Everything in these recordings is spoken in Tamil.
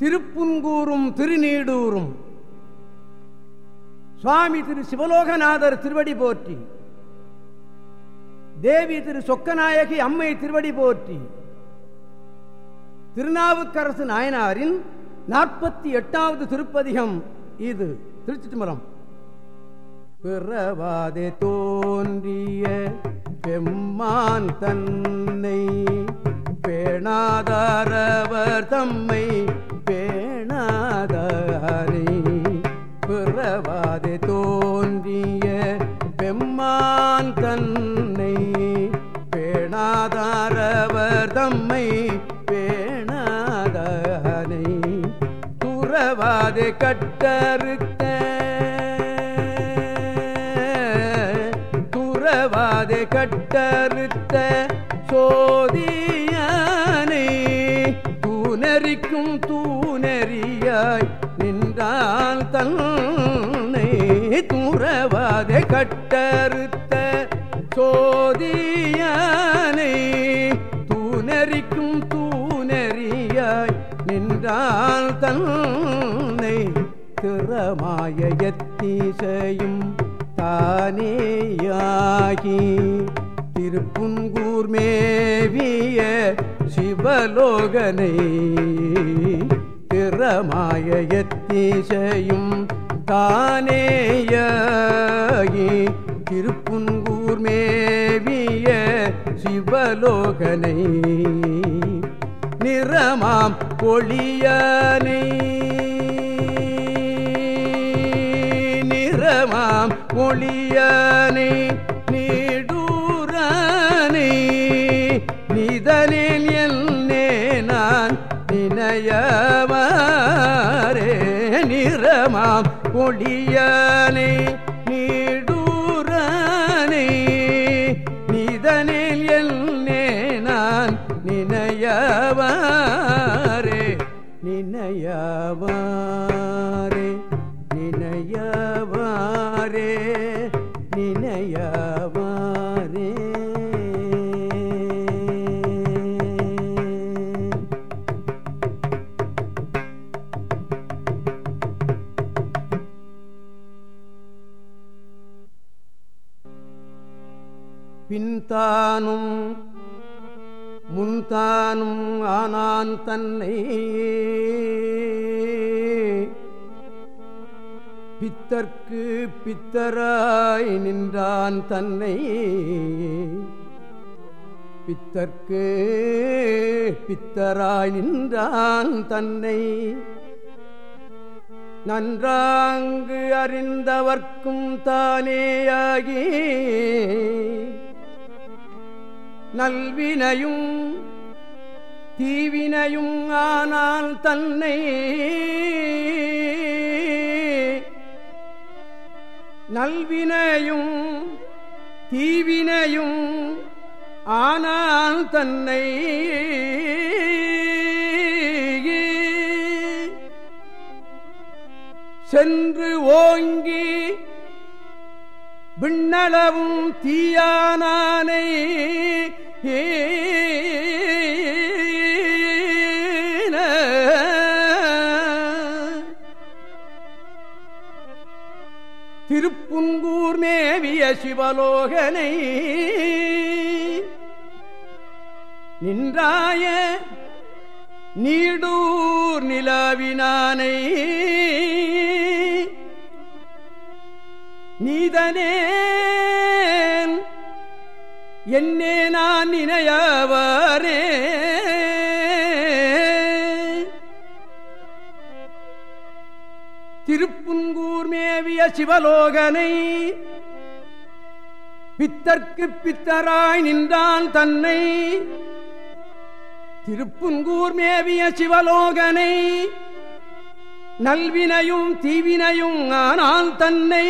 திருப்புங்கூரும் திருநீடூரும். சுவாமி திரு சிவலோகநாதர் திருவடி போற்றி. தேவி திரு சொக்கநாயகி அம்மை திருவடி போற்றி. திருநாவுக்கரசு நாயனாரின் நாற்பத்தி எட்டாவது திருப்பதிகம் இது. திருச்சி பிறவாதே தோன்றிய பெம்மான் தன்னை பேணாதாரவர் தம்மை தோன்றிய பெம்மான் தன்னை பேணாதாரவர் தம்மை பேணாதனை துறவாதே கட்டறுத்த துறவாதே கட்டறுத்த சோதியானை தூணரிக்கும் தூணறியாய் நின்றால் தன் கட்டறுத்த சோதியானை தூணறிக்கும் தூணறியாய் நின்றால் தன்னை திறமாய எத்தீசையும் தானேயாகி திருப்புங்கூர் மேவிய சிவலோகனை திறமாய எத்தீசையும் தானேயி திருப்புன்கூர் மேவிய சிவலோகனை நிறமாம் பொழியனை நிறமாம் பொழியனை நீடூரனை. நிதனில் என்னே நான் நினையவாரே நிறமாம் ஒளியனை பின்தானும் முன்தானும் ஆனான் தன்னை பித்தர்க்கு பித்தராய் நின்றான் தன்னை பித்தர்க்கு பித்தராய் நின்றான் தன்னை. நன்றாங்கு அறிந்தவர்க்கும் தானேயாகி. நல்வினையும் தீவினையும் ஆனால் தன்னை நல்வினையும் தீவினையும் ஆனால் தன்னை சென்று ஓங்கி விண்ணளவும் தீயானானை திருப்புன்கூர் மேவிய சிவலோகனை நின்றாய நீடூர் நிலவினானை நீதனே என்னே நான் நினையவரே திருப்புன்கூர் மேவிய சிவலோகனை பித்தர்க்கு பித்தராய் நின்றான் தன்னை. திருப்புன்கூர் மேவிய சிவலோகனை நல்வினையும் தீவினையும் ஆனால் தன்னை.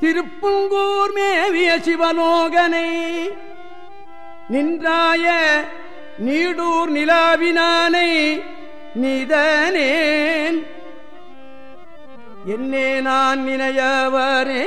திருப்புங்கூர் மேவிய சிவலோகனை நின்றாய நீடூர் நிலாவினானை நிதனேன். என்னே நான் நினையவரே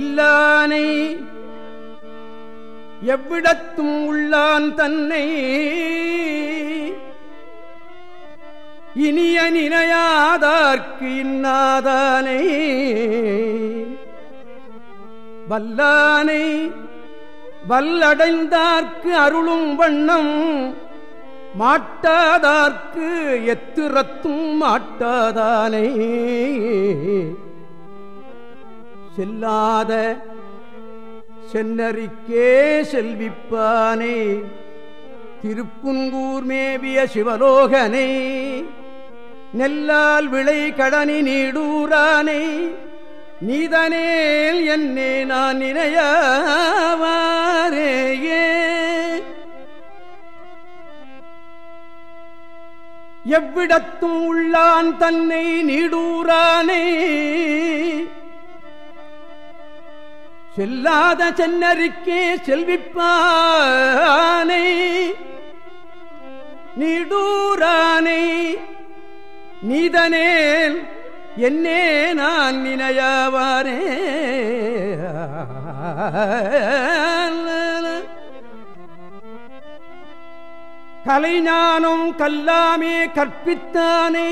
இல்லானை எவ்விடத்தும் உள்ளான் தன்னை இனிய நினையாதார்க்கு இன்னாதானை. வல்லானை வல்லடைந்தார்க்கு அருளும் வண்ணம் மாட்டாதார்க்கு எத்துரத்தும் மாட்டாதானை. செல்லாத சென்னறிக்கே செல்விப்பானே திருப்புங்கூர் மேவிய சிவலோகனே. நெல்லால் விளை கடனி நீடூரானை நீதனேல் என்னே நான் நினையவாரேயே எவ்விடத்தும் உள்ளான் தன்னை நீடூரானே செல்லாத சென்னறிக்கே செல்விப்பானை நீடூரானை நீதனேன் என்னே நான் நினையாவாரே. கலைஞானம் கல்லாமே கற்பித்தானே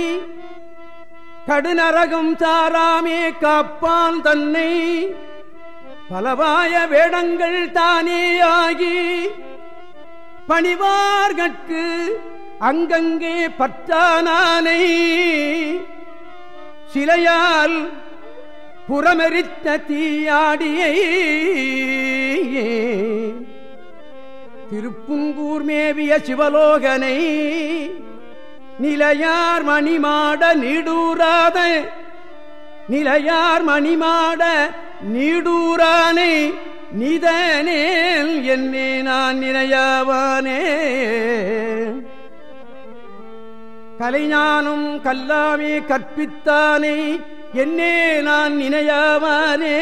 கடுநரகம் சாராமே காப்பான் தன்னை. பலவாய வேடங்கள் தானே ஆகி பணிவார்கட்கு அங்கங்கே பற்றானானை சிலையால் புறமெரித்த தீயாடியை திருப்புங்கூர் மேவிய சிவலோகனை நிலையார் மணிமாட நீடூராத நிலையார் மணிமாட நீடூரானை நிதனேல் என்னே நான் நினையாவானே கலைஞானும் கல்லாமே கற்பித்தானே என்னே நான் நினையாவானே.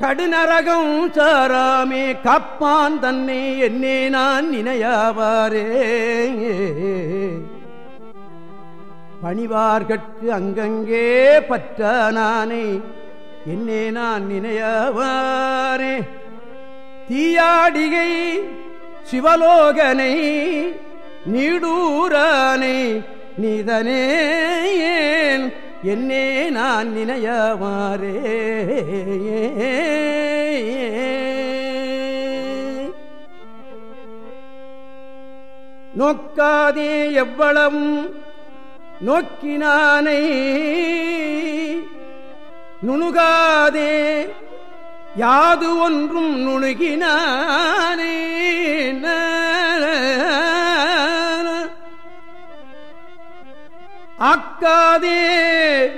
கடுநரகம் சாராமே காப்பான் தன்னை என்னே நான் நினையாவாரே. பணிவார்கட்கு அங்கங்கே பற்றானே என்னே நான் நினையாவாரே. தீயாடிகை சிவலோகனை நீடூரானை நீதனேன் என்னே நான் நினையவாரே நோக்காதே எவ்வளவும் நோக்கினானை நுணுகாதே யாது ஒன்றும் நுணுகினானே ஆக்காதே.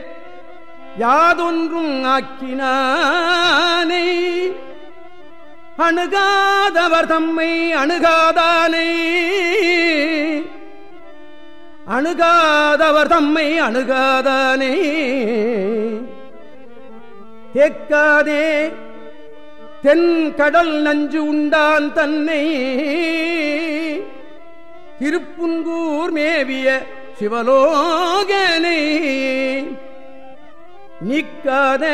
யாதொன்றும் ஆக்கினானை. அணுகாதவர் தம்மை அணுகாதானை. அணுகாதவர் தம்மை அணுகாதானே. தேக்காதே. தென் கடல் நஞ்சு உண்டான் தன்னை. திருப்புன்கூர் மேவிய சிவலோகனை நிக்காத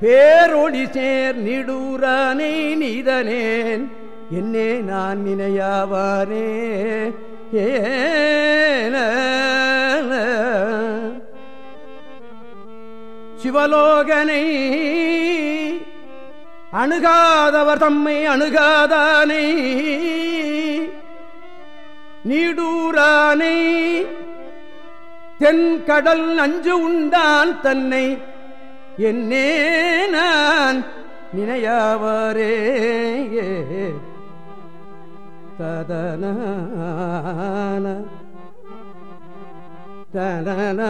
பேரொடி சேர் நிடூரானை நீதனேன் என்னே நான் நினையாவாரே ஏன. சிவலோகனை அணுகாதவர் தம்மை அணுகாதானை நீடூரானை. தென்கடல் நஞ்சு உண்டான் தன்னை. என்னே நான் நினையாவரே. ததன தன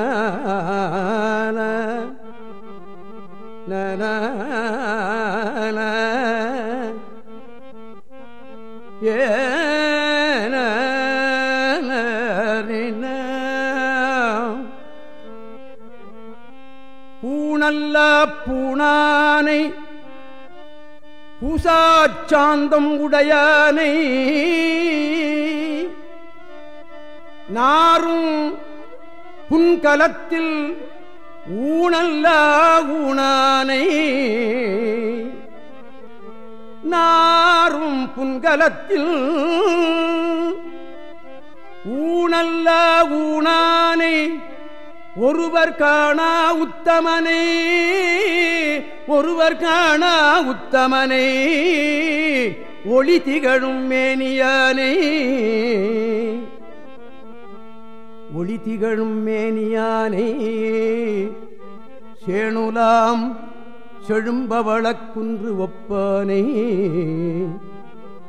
ஏ அல்லா பூணானை பூசாச்சாந்தம் உடையானை நாரும் புன்கலத்தில் ஊனல்லா ஊனானை நாரும் புன்கலத்தில் ஊனல்லா ஊனானை ஒருவர் காணா உத்தமனே ஒருவர் காணா உத்தமனே ஒளி திகழும் மேனியானே. ஒளி திகழும் மேனியானே சேணுலாம் செழும்பவளக்குன்று ஒப்பானே.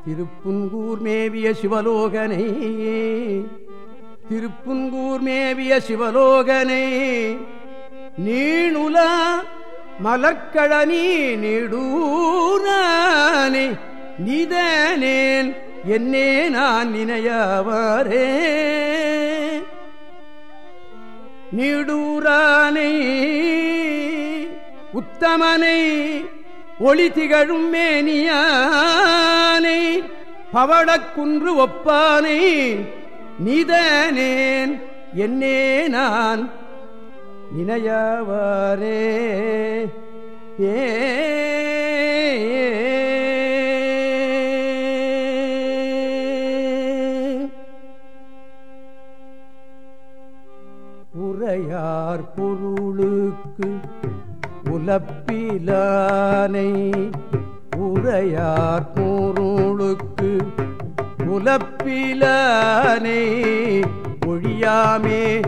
திருப்புன்கூர் மேவிய சிவலோகனை திருப்புன்கூர் மேவிய சிவலோகனை நீணுல மலர்கழனி நீடூரானே நிதனேன் என்னே நான் நினையவாரே. நீடூரானை உத்தமனை ஒளி திகழும் மேனியானை பவடக்குன்று ஒப்பானை நிதனேன் என்னே நான் நினையவாரே. ஏ உரையார் பொருளுக்கு உலப்பிலானை உரையார் பொருளுக்கு உலப்பிலானை ஒழியாமே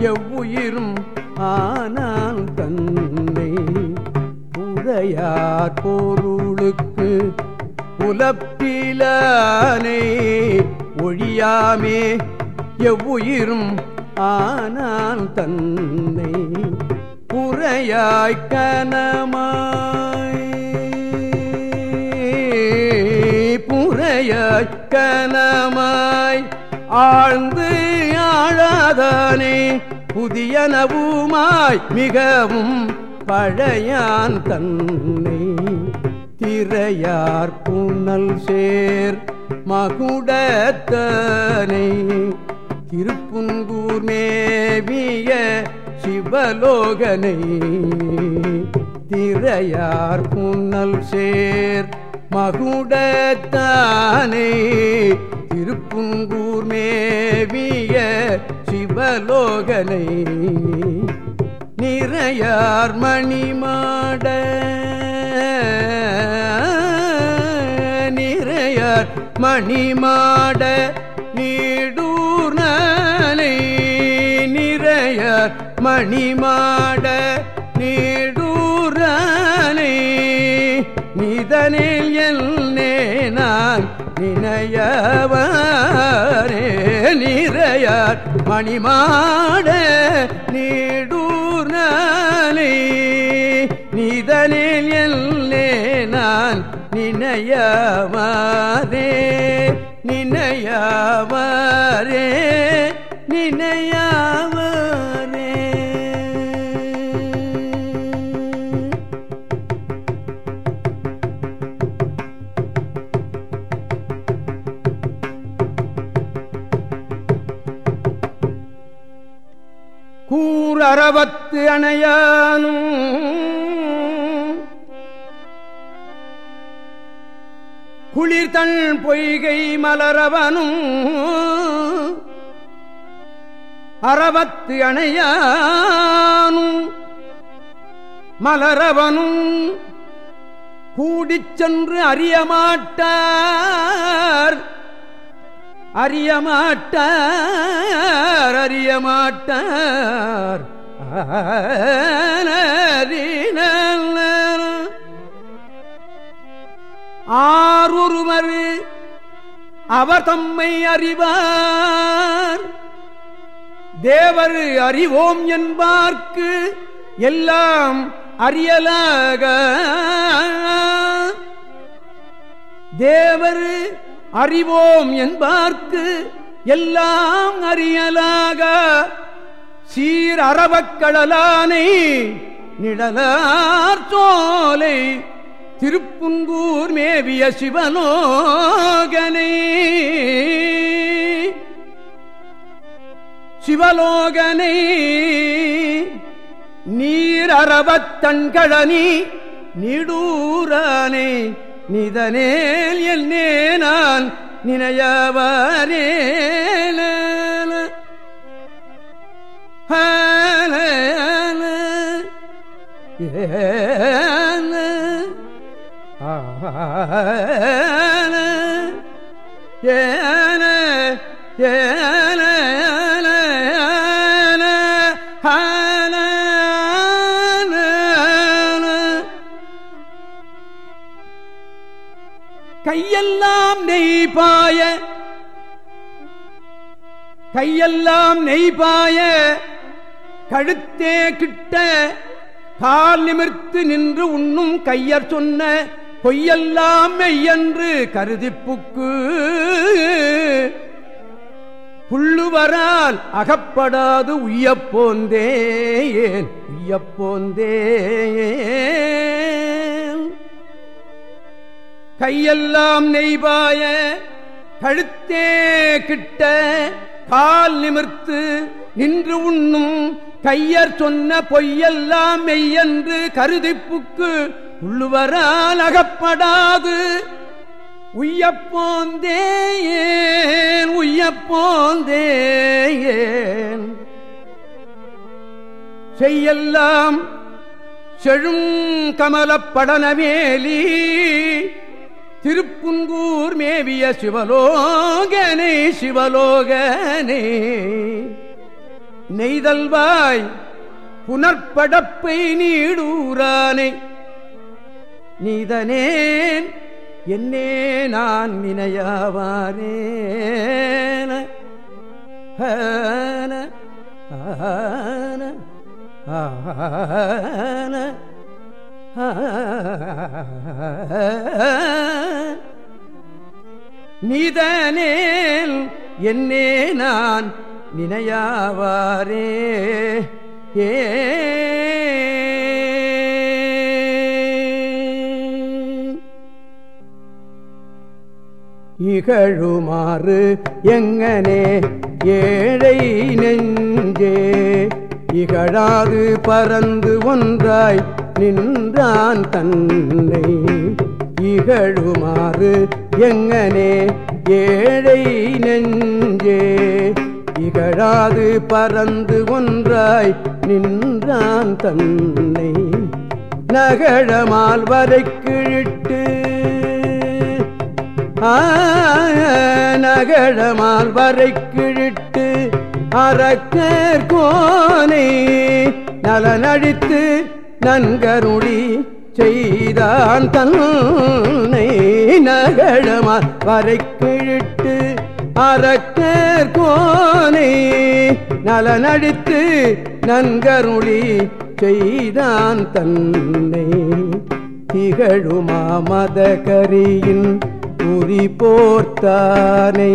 எவ்வுயிரும் ஆனால் தன்னை. உரையார் பொருளுக்கு உலப்பிலானை ஒழியாமே எவ்வுயிரும் ஆனால் தன்னை. புறையாய் கனமாய் புறையாய் கனமாய் ஆழ்ந்து ஆழாதானே புதியனவுமாய் மிகவும் பழையான் தன்னை. திரையார் புனல் சேர் மகுடத்தனை. திருப்புங்கூர் மேவிய சிவலோகனை. திரையார் புன்னல் சேர் மகுடத்தானே திருப்புங்கூர் மேவிய சிவலோகனை நிறையார் மணிமாட நிறையார் மணிமாட நீடூர் நீடூர்னலை நிறையார் மணிமாட நீடூரானை நிதனே நினையவரே நிறையார் மணிமாட நீடூர்னலை. நிதனில் எல்லே நான் நினையவரே நினையவரே நினையவ கணையானும். அணையானும் குளிர்தன் பொய்கை மலரவனும். அறவத்து அணையானும். மலரவனும். கூடிச் சென்று அறியமாட்டார். அறியமாட்டார் அறியமாட்டார். ஆரொருவர் அவர் தம்மை அறிவார். தேவர் அறிவோம் என்பார்க்கு எல்லாம் அறியலாக. தேவர் அறிவோம் என்பார்க்கு எல்லாம் அறியலாக. சீர் அறவக்கடலானை நிழலார் சோலை திருப்புங்கூர் மேவிய சிவலோகனை. சிவலோகனை நீர் அறவத் தன்கழனி நிதனேல் என்னே நான் நினையவரே ஏன ஏன கையெல்லாம் நெய்பாய கையெல்லாம் நெய்பாய கழுத்தே கிட்ட கால் நிமிர்த்து நின்று உண்ணும் கையர் சொன்ன பொய்யெல்லாம் மெய்யன்று கருதிப்புக்கு. புள்ளுவரால் அகப்படாது உய்யப்போந்தேன் உய்யப்போந்தே கையெல்லாம் நெய்வாய கழுத்தே கிட்ட கால் நிமிர்த்து நின்று உண்ணும் கையர் சொன்ன பொய்யெல்லாம் மெய்யென்று கருதிப்புக்கு உள்ளுவரால் அகப்படாது. உய்யப்போந்தேன் உய்யப்போந்தேன் செய்யெல்லாம் செழும் கமலப்படனவேலி திருப்புன்கூர் மேவிய சிவலோகனே சிவலோகனே நெய்தல்வாய் புனற்படப்பை நீடூரானே நீதனேன் என்னே நான் நினையாவானேன ஆன ஆன நீதனேல் என்னே நான் நினையாவாரே. ஏ. இகழுமாறு எங்கனே ஏழை நெஞ்சே. இகழாது பறந்து ஒன்றாய் நின்றான் தன்னை இகழுமாறு எங்கனே? ஏழை நெஞ்சே இகழாது பறந்து ஒன்றாய் நின்றான் தன்னை நகழமால் வரை கிழிட்டு நகழமால் வரை கிழிட்டு அறக்கோனை நலனடித்து நன்கருடி செய்தான் தன்னை நகழமா வரை கிழிட்டு அறக்கோனை நலனடித்து நன்கருளி செய்தான் தன்னை திகழுமா மதகரியின் உரி போர்த்தானை.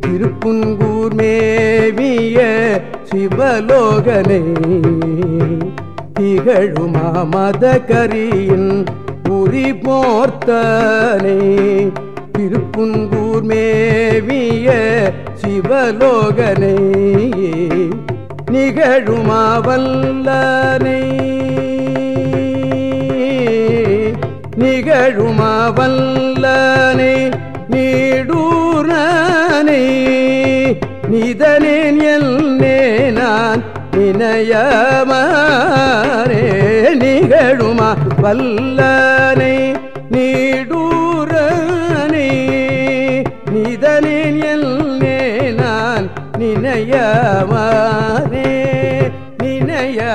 திருப்புன்கூர் மேவிய சிவலோகனை திகழுமா மத கரியின் உரி போர்த்தானை. திருப்புங்கூர் மேவிய சிவலோகனை. நிகழுமா வல்லனை. நிகழுமா வல்லனை. நீடூரனை. நிதனேன் என்னே நான் நினையமாரே நிகழுமா வல்லனை நீடூரனை. நிதனின் என்னே நான் நினையமாரே நினையா